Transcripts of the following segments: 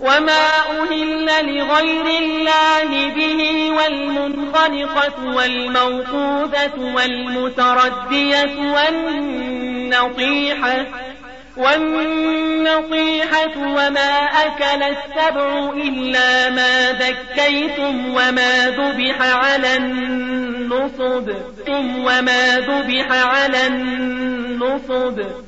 وما أهل لغير الله به والمنخنقة والموقوذة والمتردية والنطيحة والنطيحة وما أكل السبع إلا ما ذكيتم وما ذبح على النصب وما ذبح على النصب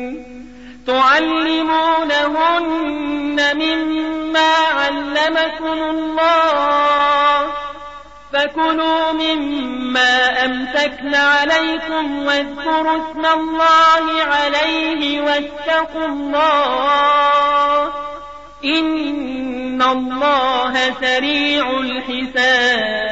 تعلمونهن مما علمكم الله فكلوا مما أمسكن عليكم واذكروا اسم الله عليه واتقوا الله إن الله سريع الحساب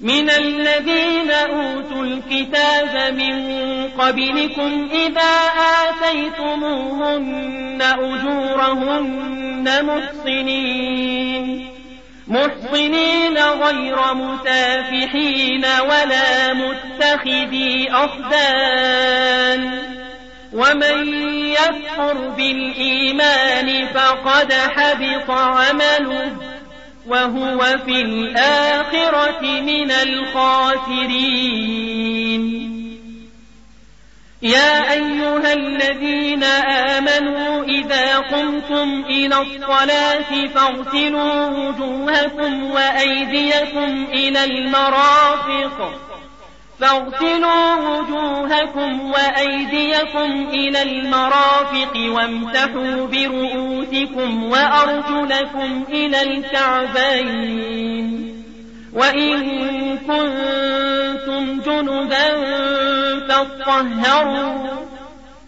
من الذين أوتوا الكتاب من قبلكم إذا آتيتموهن أجورهن محصنين محصنين غير مسافحين ولا متخذي أخدان. ومن يكفر بالإيمان فقد حبط عمله. وهو في الآخرة من الخاسرين. يا أيها الذين آمنوا إذا قمتم إلى الصلاة فاغسلوا وجوهكم وأيديكم إلى المرافق. فاغسلوا وجوهكم وأيديكم إلى المرافق وامسحوا برؤوسكم وأرجلكم إلى الكعبين. وإن كنتم جنبا فاطهروا.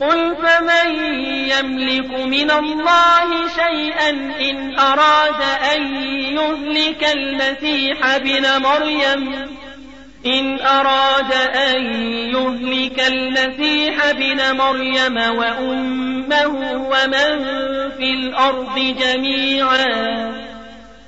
قل فمن يملك من الله شيئا إن أراد أن يهلك المسيح بن مريم؟ إن أراد أن يهلك المسيح بن مريم وأمه ومن في الأرض جميعا؟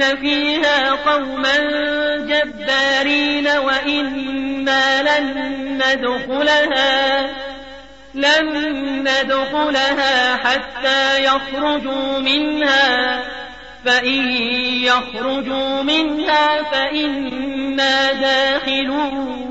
إن فيها قوما جبارين وإنا لن ندخلها لن ندخلها حتى يخرجوا منها فإن يخرجوا منها فإنا داخلون.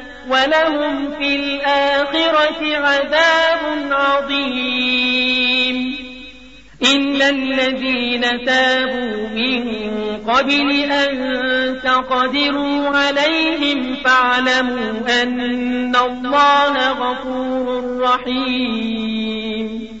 ولهم في الآخرة عذاب عظيم. إلا الذين تابوا من قبل أن تقدروا عليهم فاعلموا أن الله غفور رحيم.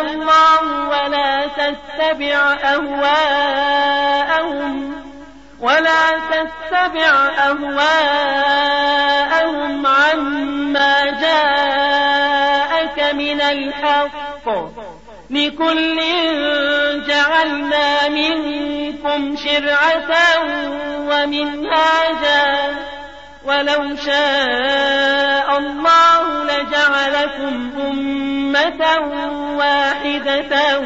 الله ولا تتبع أهواءهم ولا تتبع أهواءهم عما جاءك من الحق. لكل جعلنا منكم شرعة ومنهاجا ولو شاء الله لجعلكم أمة واحدة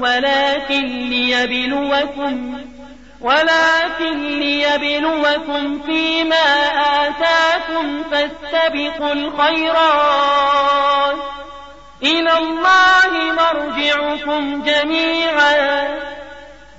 ولكن ليبلوكم ولكن ليبلوكم فيما آتاكم فاستبقوا الخيرات. إلى الله مرجعكم جميعا.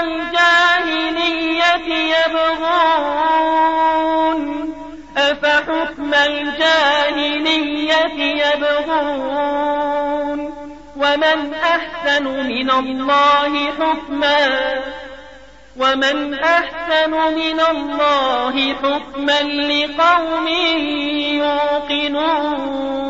الجاهلية يبغون؟ أفحكم الجاهلية يبغون؟ ومن أحسن من الله حكما؟ ومن أحسن من الله حكما لقوم يوقنون؟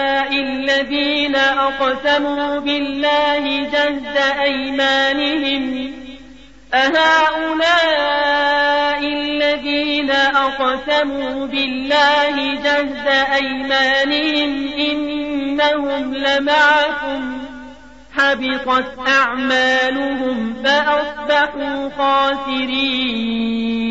الذين أقسموا بالله جهد أيمانهم أهؤلاء الذين أقسموا بالله جهد أيمانهم إنهم لمعكم. حبطت أعمالهم فأصبحوا خاسرين.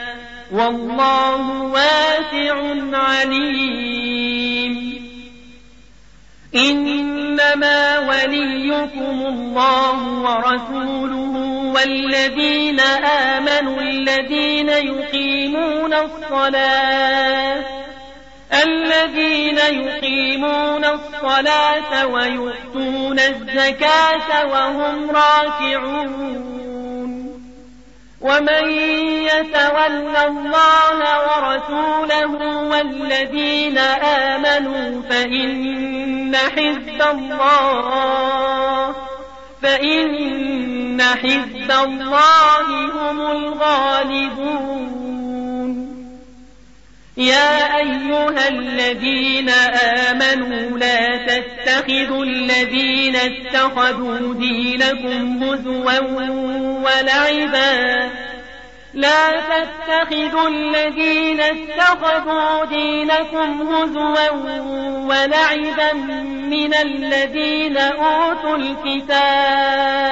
والله واسع عليم. إنما وليكم الله ورسوله والذين آمنوا الذين يقيمون الصلاة الذين يقيمون الصلاة ويؤتون الزكاة وهم راكعون. ومن يتول الله ورسوله والذين آمنوا فإن حزب الله فإن حزب الله هم الغالبون. يا أيها الذين آمنوا لا تتخذوا الذين اتخذوا دينكم هزوا ولعبا. لا تتخذوا الذين اتخذوا دينكم هزوا ولعبا من الذين أوتوا الكتاب.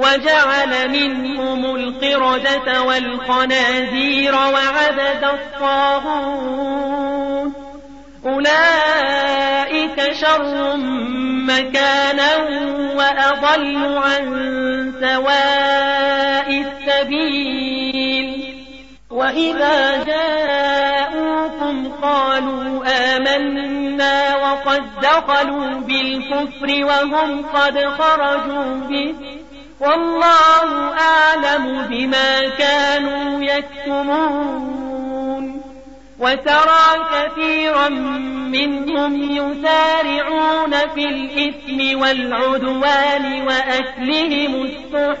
وجعل منهم القردة والخنازير وعبد الطاغوت. أولئك شر مكانا وأضل عن سواء السبيل. وإذا جاءوكم قالوا آمنا وقد دخلوا بالكفر وهم قد خرجوا به. والله أعلم بما كانوا يكتمون. وترى كثيرا منهم يسارعون في الإثم والعدوان وأكلهم السحت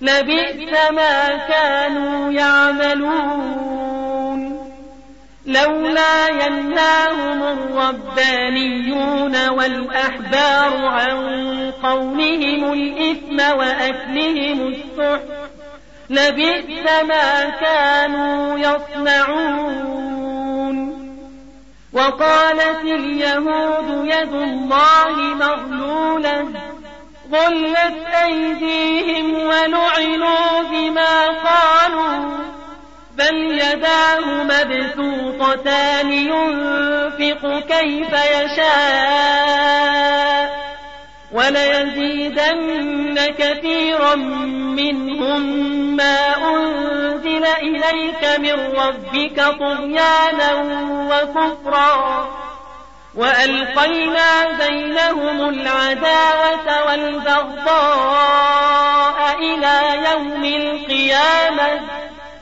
لبئس ما كانوا يعملون. لولا ينهاهم الربانيون والأحبار عن قولهم الإثم وأكلهم السحت لبئس ما كانوا يصنعون. وقالت اليهود يد الله مغلولة غلت أيديهم ولعنوا بما قالوا. بل يداه مبسوطتان ينفق كيف يشاء وليزيدن كثيرا منهم ما أنزل إليك من ربك طغيانا وكفرا وألقينا بينهم العداوة والبغضاء إلى يوم القيامة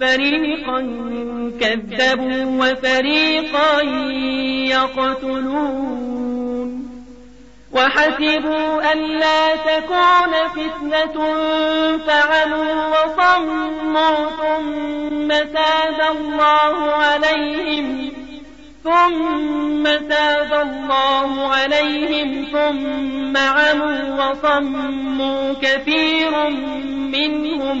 فريقا كذبوا وفريقا يقتلون. وحسبوا ألا تكون فتنة فعلوا وصموا ثم تاب الله عليهم ثم تاب الله عليهم ثم عموا وصموا كثير منهم.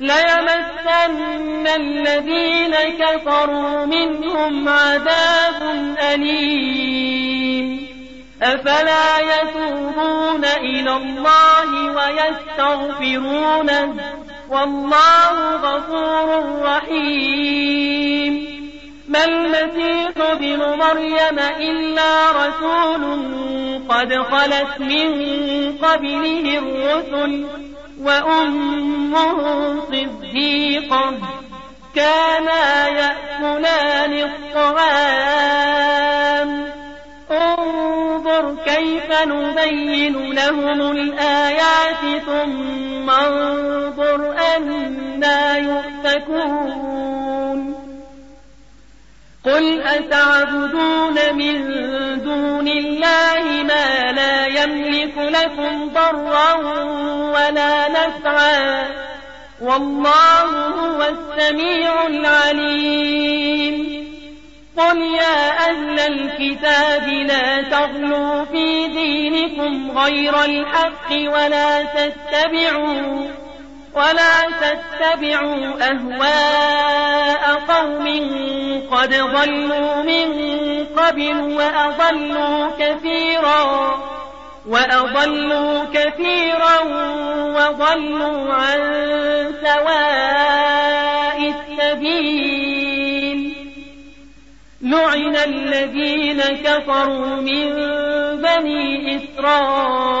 ليمسن الذين كفروا منهم عذاب أليم. أفلا يتوبون إلى الله ويستغفرونه والله غفور رحيم. ما المسيح بن مريم إلا رسول قد خلت من قبله الرسل وأمه صديقة كانا يأكلان الطعام. انظر كيف نبين لهم الآيات ثم انظر أنا يؤفكون. قل أتعبدون من دون الله ما لا يملك لكم ضرا ولا نفعا والله هو السميع العليم. قل يا أهل الكتاب لا تغلوا في دينكم غير الحق ولا تتبعوا ولا تتبعوا أهواء قوم قد ضلوا من قبل وأضلوا كثيرا وأضلوا كثيرا وضلوا عن سواء السبيل. لعن الذين كفروا من بني إسرائيل.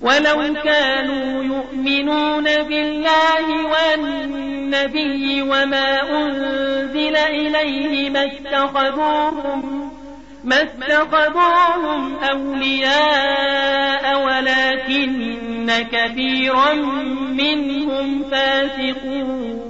ولو كانوا يؤمنون بالله والنبي وما أنزل إليه ما اتخذوهم ما اتخذوهم أولياء ولكن كثيرا منهم فاسقون.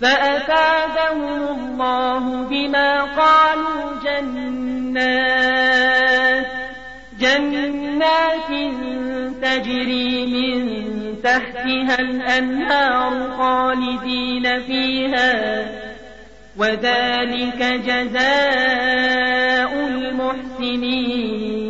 فأفادهم الله بما قالوا جنات جنات تجري من تحتها الأنهار خالدين فيها وذلك جزاء المحسنين.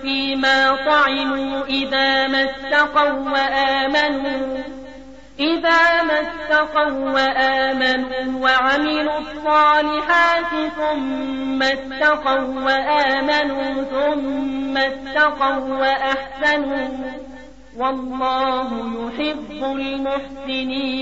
فيما طعموا إذا ما اتقوا وآمنوا إذا ما اتقوا وآمنوا وعملوا الصالحات ثم اتقوا وآمنوا ثم اتقوا وأحسنوا. والله يحب المحسنين.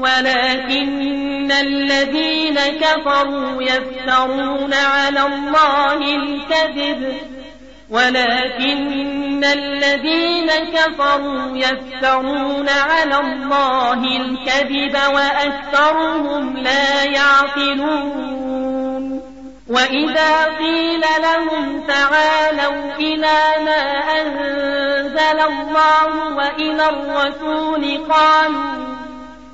ولكن الذين كفروا يفترون على الله الكذب. ولكن الذين كفروا يفترون على الله الكذب وأكثرهم لا يعقلون. وإذا قيل لهم تعالوا إلى ما أنزل الله وإلى الرسول قالوا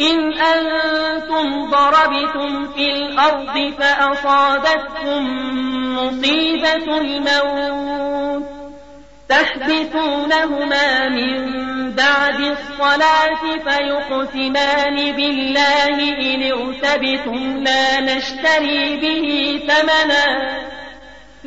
إن أنتم ضربتم في الأرض فأصابتكم مصيبة الموت. تحبثونهما من بعد الصلاة فيقسمان بالله إن ارتبتم لا نشتري به ثمنا.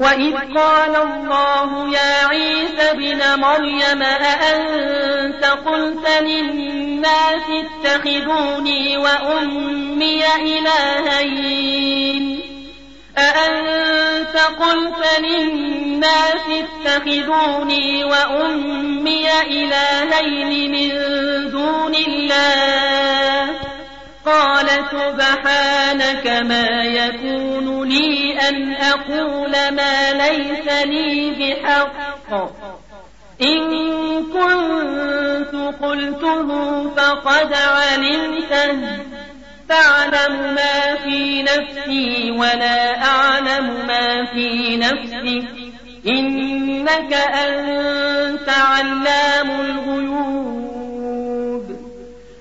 وإذ قال الله يا عيسى بن مريم أأنت قلت للناس اتخذوني وأمي إلهين أأنت قلت للناس اتخذوني وأمي إلهين من دون الله سبحانك ما يكون لي أن أقول ما ليس لي بحق. إن كنت قلته فقد علمته. تعلم ما في نفسي ولا أعلم ما في نفسك. إنك أنت علام الغيوب.